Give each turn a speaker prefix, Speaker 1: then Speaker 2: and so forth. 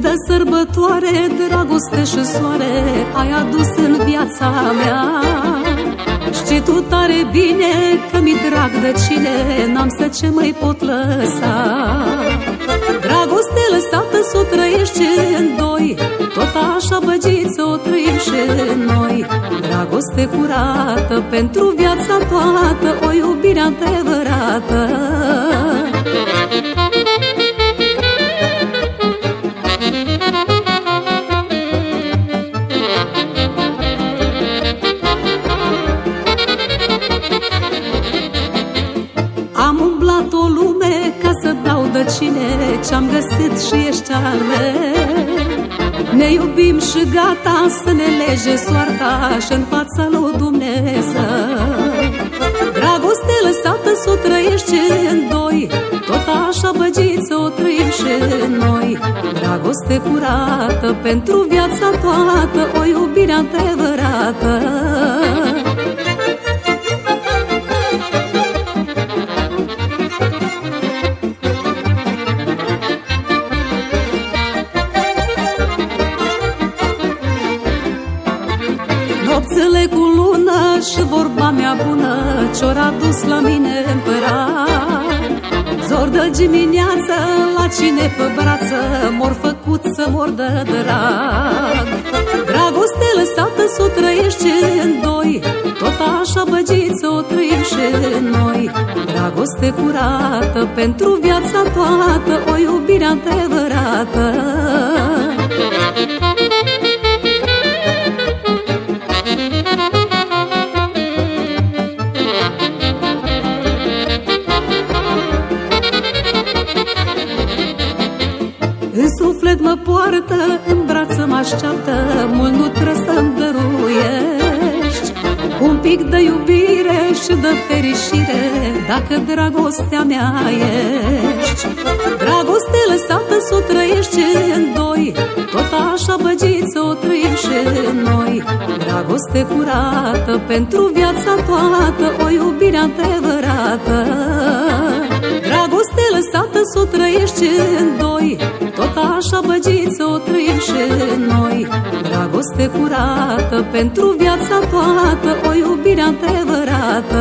Speaker 1: De sărbătoare, dragoste și soare Ai adus în viața mea. Știi tu tare bine că mi drag de cine N-am să ce mai pot lăsa. Dragoste lăsată să o trăiești în doi Tot așa băgiță o trăim și noi. Dragoste curată pentru viața toată O iubire adevărată umblat o lume ca să dau de cine Ce-am găsit și ești al meu. Ne iubim și gata să ne lege soarta și în fața lui Dumnezeu. Dragoste lăsată să o trăiești în doi Tot așa băgiță o trăim și noi. Dragoste curată pentru viața toată O iubire adevărată Nopțele cu lună și vorba mea bună Ce-or adus la mine împărat Zor de dimineață la cine pe brață M-or făcut să mor de drag. Dragoste lăsată să o trăiești în doi Tot așa băgiță o trăim și noi. Dragoste curată pentru viața toată O iubire adevărată poartă, în brață mă așteaptă Mult nu trebuie să-mi dăruiești. Un pic de iubire și de fericire Dacă dragostea mea ești. Dragoste lăsată să o trăiești în doi Tot așa băgiță o trăim și noi. Dragoste curată pentru viața toată O iubire adevărată. Dragoste lăsată să o trăiești în doi Tot așa băgiță o trăim și noi. Dragoste curată pentru viața toată O iubire adevărată